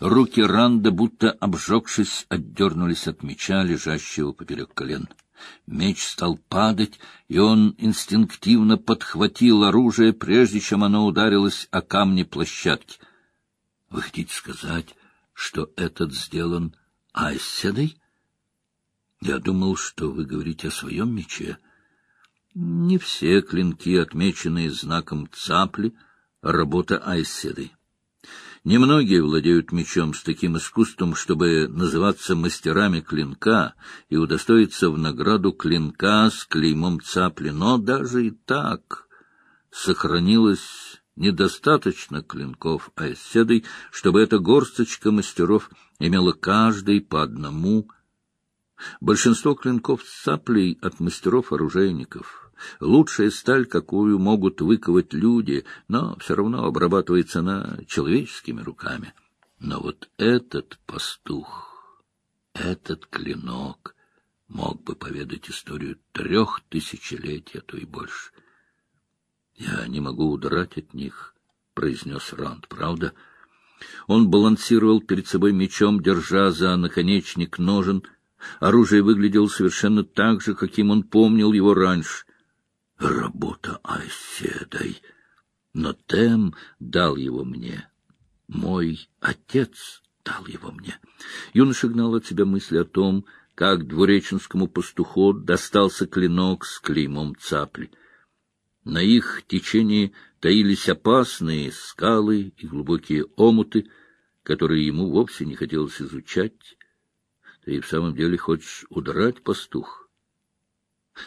Руки Ранда, будто обжегшись, отдернулись от меча, лежащего поперек колен. Меч стал падать, и он инстинктивно подхватил оружие, прежде чем оно ударилось о камни площадки. — Вы хотите сказать, что этот сделан Айседой? — Я думал, что вы говорите о своем мече. Не все клинки, отмеченные знаком цапли, — работа Айседой. Немногие владеют мечом с таким искусством, чтобы называться мастерами клинка и удостоиться в награду клинка с клеймом цапли, но даже и так сохранилось недостаточно клинков айседой, чтобы эта горсточка мастеров имела каждый по одному. Большинство клинков с цаплей от мастеров-оружейников — Лучшая сталь, какую могут выковать люди, но все равно обрабатывается она человеческими руками. Но вот этот пастух, этот клинок мог бы поведать историю трех тысячелетий, а то и больше. «Я не могу удрать от них», — произнес Ранд, — «правда?» Он балансировал перед собой мечом, держа за наконечник ножен. Оружие выглядело совершенно так же, каким он помнил его раньше работа Айседой. Но Тем дал его мне. Мой отец дал его мне. Юноша гнал от себя мысли о том, как двуреченскому пастуху достался клинок с клеймом цапли. На их течении таились опасные скалы и глубокие омуты, которые ему вовсе не хотелось изучать. Ты и в самом деле хочешь удрать, пастух?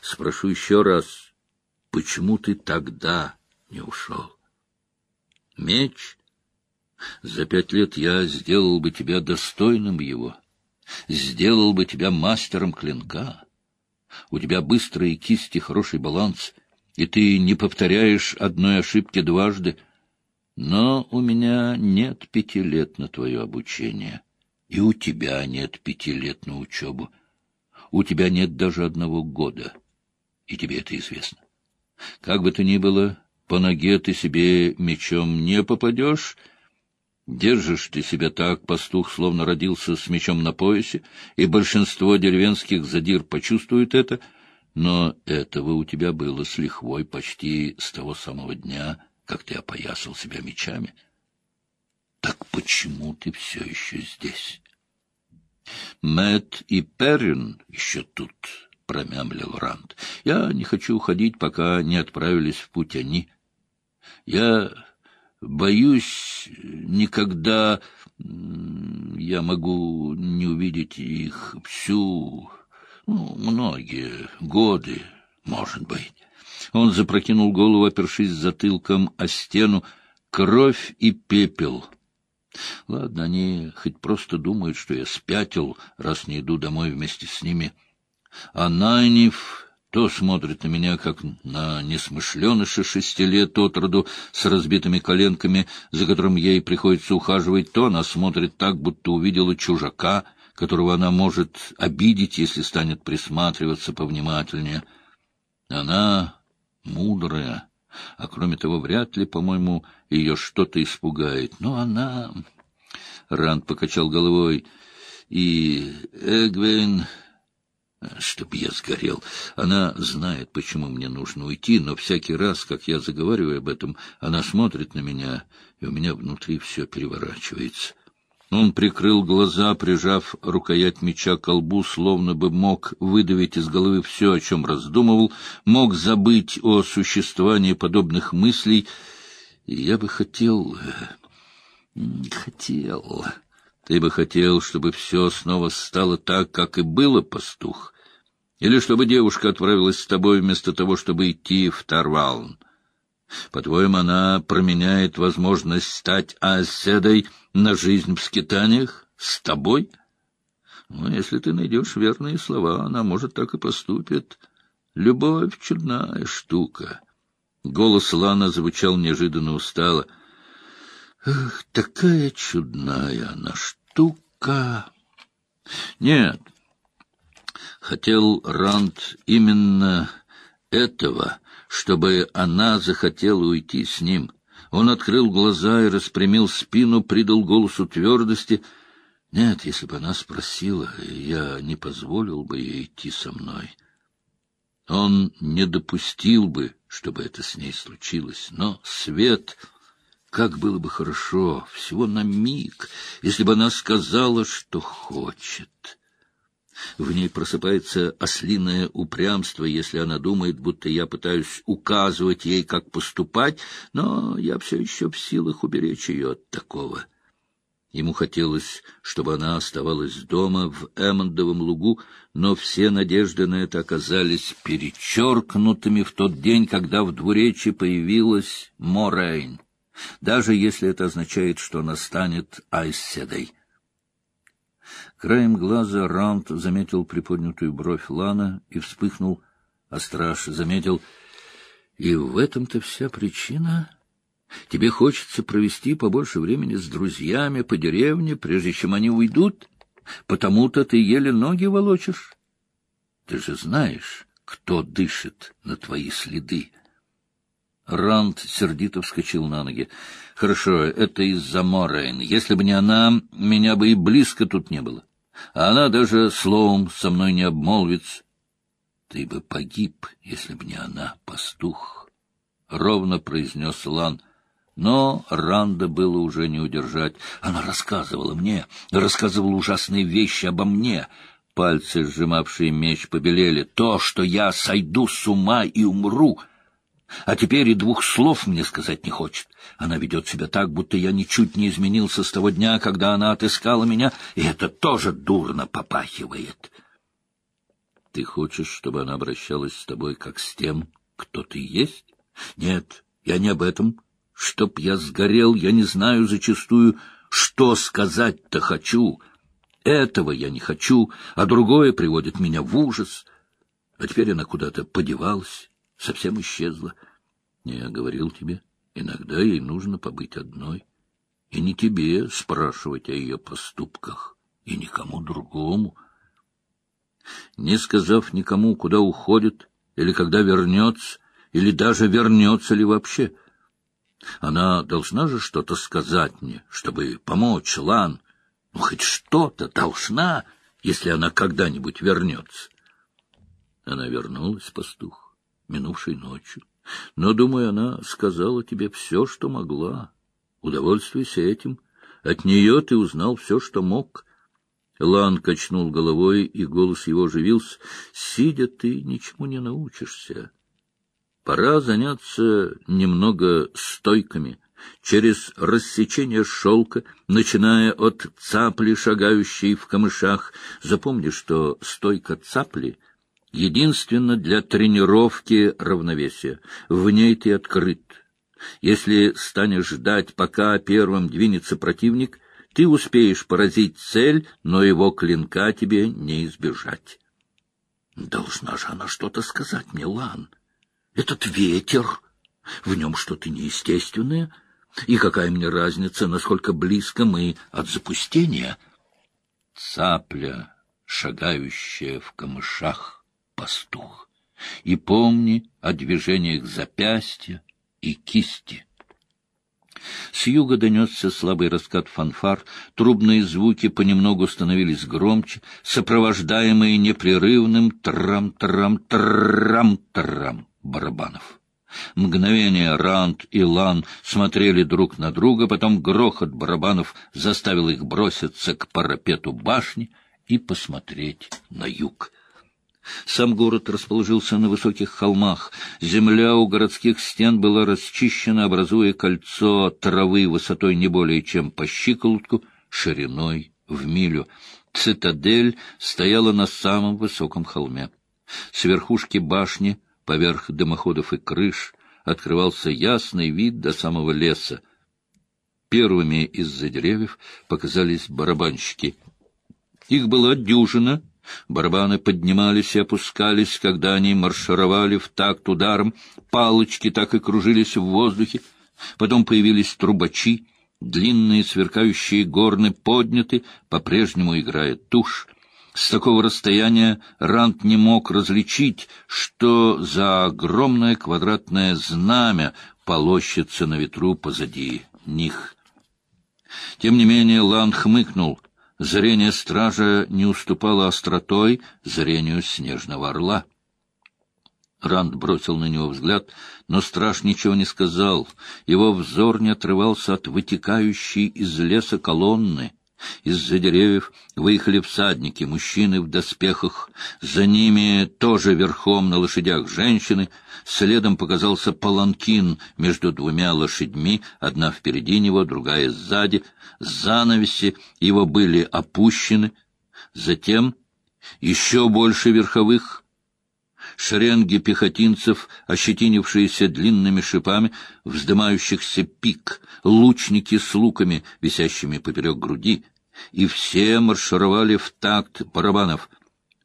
Спрошу еще раз, Почему ты тогда не ушел? Меч? За пять лет я сделал бы тебя достойным его, сделал бы тебя мастером клинка. У тебя быстрые кисти, хороший баланс, и ты не повторяешь одной ошибки дважды. Но у меня нет пяти лет на твое обучение, и у тебя нет пяти лет на учебу. У тебя нет даже одного года, и тебе это известно. Как бы то ни было, по ноге ты себе мечом не попадешь. Держишь ты себя так, пастух, словно родился с мечом на поясе, и большинство деревенских задир почувствует это, но этого у тебя было с лихвой почти с того самого дня, как ты опоясал себя мечами. Так почему ты все еще здесь? Мэт и Перрин еще тут, — промямлил Ранд. — Я не хочу уходить, пока не отправились в путь они. Я боюсь, никогда я могу не увидеть их всю, ну, многие годы, может быть. Он запрокинул голову, опершись затылком о стену. Кровь и пепел. Ладно, они хоть просто думают, что я спятил, раз не иду домой вместе с ними. — а Найниф то смотрит на меня, как на несмышленыша шести лет от роду с разбитыми коленками, за которым ей приходится ухаживать, то она смотрит так, будто увидела чужака, которого она может обидеть, если станет присматриваться повнимательнее. Она мудрая, а кроме того, вряд ли, по-моему, ее что-то испугает. Но она... Ранд покачал головой. И Эгвейн Чтоб я сгорел. Она знает, почему мне нужно уйти, но всякий раз, как я заговариваю об этом, она смотрит на меня, и у меня внутри все переворачивается. Он прикрыл глаза, прижав рукоять меча к колбу, словно бы мог выдавить из головы все, о чем раздумывал, мог забыть о существовании подобных мыслей. И я бы хотел... хотел... Ты бы хотел, чтобы все снова стало так, как и было, пастух? Или чтобы девушка отправилась с тобой вместо того, чтобы идти в Тарвалн. По-твоему, она променяет возможность стать оседой на жизнь в скитаниях с тобой? Ну, если ты найдешь верные слова, она, может, так и поступит. Любовь — чудная штука. Голос Лана звучал неожиданно устало. Эх, такая чудная она штука! Нет, Хотел Ранд именно этого, чтобы она захотела уйти с ним. Он открыл глаза и распрямил спину, придал голосу твердости. Нет, если бы она спросила, я не позволил бы ей идти со мной. Он не допустил бы, чтобы это с ней случилось. Но свет... Как было бы хорошо, всего на миг, если бы она сказала, что хочет. В ней просыпается ослиное упрямство, если она думает, будто я пытаюсь указывать ей, как поступать, но я все еще в силах уберечь ее от такого. Ему хотелось, чтобы она оставалась дома в Эммондовом лугу, но все надежды на это оказались перечеркнутыми в тот день, когда в двуречи появилась Морейн, даже если это означает, что она станет Айседой. Краем глаза Раунд заметил приподнятую бровь Лана и вспыхнул, а страж заметил, и в этом-то вся причина. Тебе хочется провести побольше времени с друзьями по деревне, прежде чем они уйдут, потому-то ты еле ноги волочишь. Ты же знаешь, кто дышит на твои следы. Ранд сердито вскочил на ноги. — Хорошо, это из-за Морейн. Если бы не она, меня бы и близко тут не было а она даже словом со мной не обмолвится. Ты бы погиб, если б не она, пастух, — ровно произнес Лан. Но Ранда было уже не удержать. Она рассказывала мне, рассказывала ужасные вещи обо мне. Пальцы, сжимавшие меч, побелели. То, что я сойду с ума и умру — а теперь и двух слов мне сказать не хочет. Она ведет себя так, будто я ничуть не изменился с того дня, когда она отыскала меня, и это тоже дурно попахивает. Ты хочешь, чтобы она обращалась с тобой как с тем, кто ты есть? Нет, я не об этом. Чтоб я сгорел, я не знаю зачастую, что сказать-то хочу. Этого я не хочу, а другое приводит меня в ужас. А теперь она куда-то подевалась совсем исчезла. Я говорил тебе, иногда ей нужно побыть одной. И не тебе спрашивать о ее поступках, и никому другому. Не сказав никому, куда уходит, или когда вернется, или даже вернется ли вообще. Она должна же что-то сказать мне, чтобы помочь, Лан. Ну, хоть что-то должна, если она когда-нибудь вернется. Она вернулась, пастух минувшей ночью. Но, думаю, она сказала тебе все, что могла. Удовольствуйся этим. От нее ты узнал все, что мог. Лан качнул головой, и голос его оживился. Сидя, ты ничему не научишься. Пора заняться немного стойками, через рассечение шелка, начиная от цапли, шагающей в камышах. Запомни, что стойка цапли — единственно для тренировки равновесия. В ней ты открыт. Если станешь ждать, пока первым двинется противник, ты успеешь поразить цель, но его клинка тебе не избежать. Должна же она что-то сказать мне, Лан. Этот ветер, в нем что-то неестественное. И какая мне разница, насколько близко мы от запустения? Цапля, шагающая в камышах пастух, и помни о движениях запястья и кисти. С юга донесся слабый раскат фанфар, трубные звуки понемногу становились громче, сопровождаемые непрерывным трам-трам-трам-трам барабанов. Мгновение Рант и Лан смотрели друг на друга, потом грохот барабанов заставил их броситься к парапету башни и посмотреть на юг. Сам город расположился на высоких холмах. Земля у городских стен была расчищена, образуя кольцо травы высотой не более чем по щиколотку, шириной в милю. Цитадель стояла на самом высоком холме. С верхушки башни, поверх дымоходов и крыш, открывался ясный вид до самого леса. Первыми из-за деревьев показались барабанщики. Их была дюжина — Барабаны поднимались и опускались, когда они маршировали в такт ударом, палочки так и кружились в воздухе. Потом появились трубачи, длинные сверкающие горны подняты, по-прежнему играя тушь. С такого расстояния Рант не мог различить, что за огромное квадратное знамя полощется на ветру позади них. Тем не менее Лан хмыкнул. Зрение стража не уступало остротой зрению снежного орла. Ранд бросил на него взгляд, но страж ничего не сказал. Его взор не отрывался от вытекающей из леса колонны — из-за деревьев выехали всадники, мужчины в доспехах. За ними тоже верхом на лошадях женщины. Следом показался паланкин между двумя лошадьми, одна впереди него, другая сзади. Занавеси его были опущены. Затем еще больше верховых шеренги пехотинцев, ощетинившиеся длинными шипами, вздымающихся пик, лучники с луками, висящими поперек груди, и все маршировали в такт барабанов.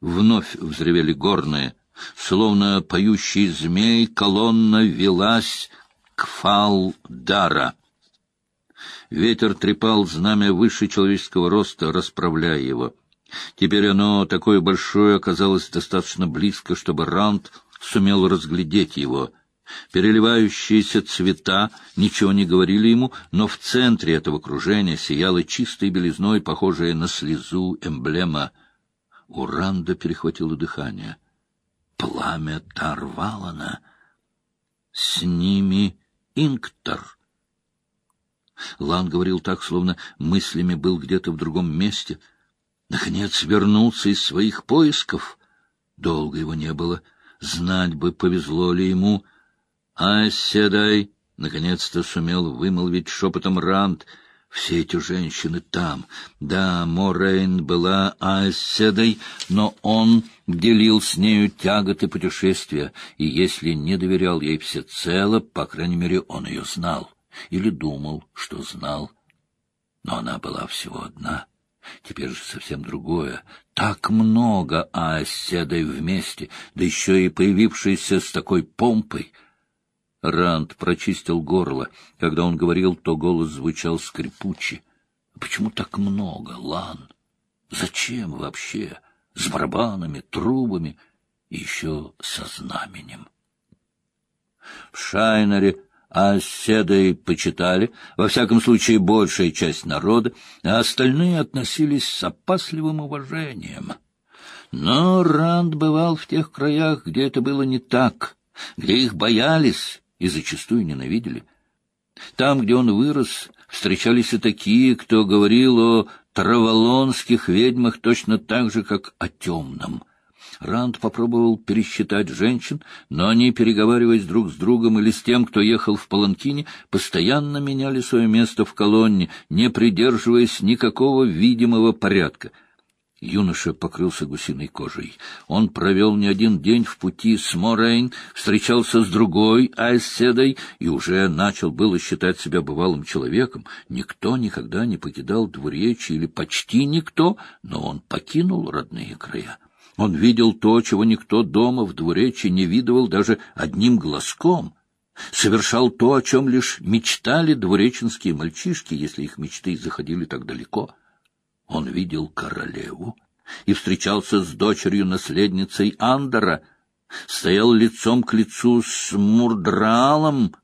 Вновь взревели горные. Словно поющий змей, колонна велась к фалдара. Ветер трепал знамя выше человеческого роста, расправляя его. Теперь оно, такое большое, оказалось достаточно близко, чтобы Ранд сумел разглядеть его. Переливающиеся цвета ничего не говорили ему, но в центре этого кружения сияла чистой белизной, похожая на слезу, эмблема. У Ранда перехватило дыхание. Пламя Тарвалана. С ними Инктор. Лан говорил так, словно мыслями был где-то в другом месте. Наконец вернулся из своих поисков. Долго его не было. Знать бы, повезло ли ему — «Оседай!» — наконец-то сумел вымолвить шепотом Ранд. «Все эти женщины там. Да, Морейн была оседой, но он делил с нею тяготы путешествия, и если не доверял ей всецело, по крайней мере, он ее знал. Или думал, что знал. Но она была всего одна». Теперь же совсем другое. Так много оседой вместе, да еще и появившейся с такой помпой — Ранд прочистил горло. Когда он говорил, то голос звучал скрипуче. «Почему так много, Лан? Зачем вообще? С барабанами, трубами и еще со знаменем?» В Шайнере оседой почитали, во всяком случае, большая часть народа, а остальные относились с опасливым уважением. Но Ранд бывал в тех краях, где это было не так, где их боялись и зачастую ненавидели. Там, где он вырос, встречались и такие, кто говорил о траволонских ведьмах точно так же, как о темном. Ранд попробовал пересчитать женщин, но они, переговариваясь друг с другом или с тем, кто ехал в Паланкине, постоянно меняли свое место в колонне, не придерживаясь никакого видимого порядка — Юноша покрылся гусиной кожей. Он провел не один день в пути с Морейн, встречался с другой Айседой и уже начал было считать себя бывалым человеком. Никто никогда не покидал двуречи или почти никто, но он покинул родные края. Он видел то, чего никто дома в двуречи не видывал даже одним глазком. Совершал то, о чем лишь мечтали двуреченские мальчишки, если их мечты заходили так далеко — он видел королеву и встречался с дочерью-наследницей Андора, стоял лицом к лицу с Мурдралом,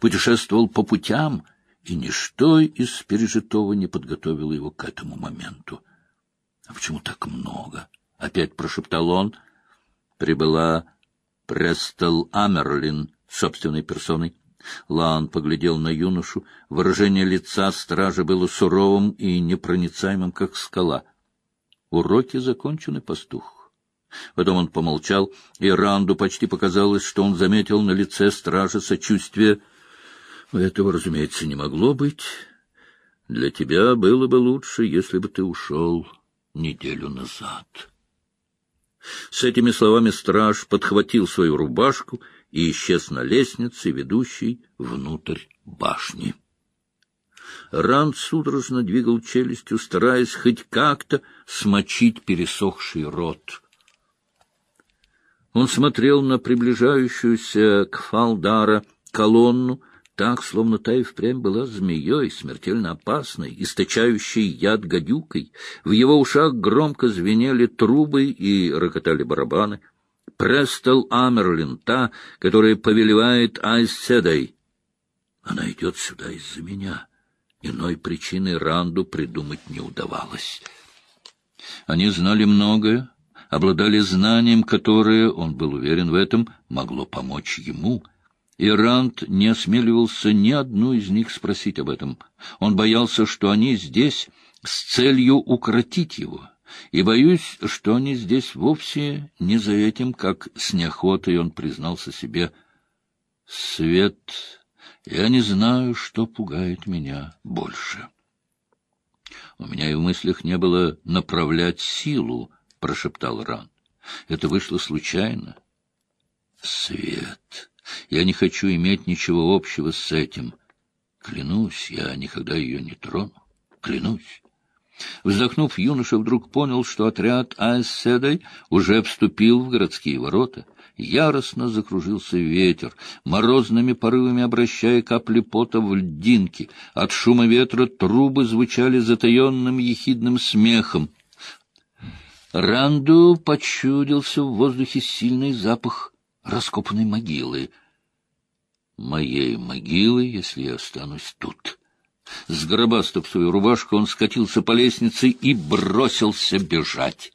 путешествовал по путям, и ничто из пережитого не подготовило его к этому моменту. — А почему так много? — опять прошептал он. Прибыла Престол Амерлин собственной персоной. Лан поглядел на юношу. Выражение лица стража было суровым и непроницаемым, как скала. Уроки закончены, пастух. Потом он помолчал, и Ранду почти показалось, что он заметил на лице стража сочувствие. Этого, разумеется, не могло быть. Для тебя было бы лучше, если бы ты ушел неделю назад. С этими словами страж подхватил свою рубашку и исчез на лестнице, ведущей внутрь башни. Ранд судорожно двигал челюстью, стараясь хоть как-то смочить пересохший рот. Он смотрел на приближающуюся к Фалдара колонну, так, словно та и впрямь была змеей, смертельно опасной, источающей яд гадюкой. В его ушах громко звенели трубы и рокотали барабаны. Престол Амерлин, та, которая повелевает Айседой. Она идет сюда из-за меня. Иной причины Ранду придумать не удавалось. Они знали многое, обладали знанием, которое, он был уверен в этом, могло помочь ему. И не осмеливался ни одну из них спросить об этом. Он боялся, что они здесь с целью укротить его. И боюсь, что они здесь вовсе не за этим, как с неохотой он признался себе. Свет, я не знаю, что пугает меня больше. У меня и в мыслях не было направлять силу, — прошептал Ран. Это вышло случайно. Свет, я не хочу иметь ничего общего с этим. Клянусь, я никогда ее не трону. Клянусь. Вздохнув, юноша вдруг понял, что отряд Айседой уже вступил в городские ворота. Яростно закружился ветер, морозными порывами обращая капли пота в льдинки. От шума ветра трубы звучали затаенным ехидным смехом. Ранду почудился в воздухе сильный запах раскопанной могилы. «Моей могилы, если я останусь тут». Сгробастав свою рубашку, он скатился по лестнице и бросился бежать.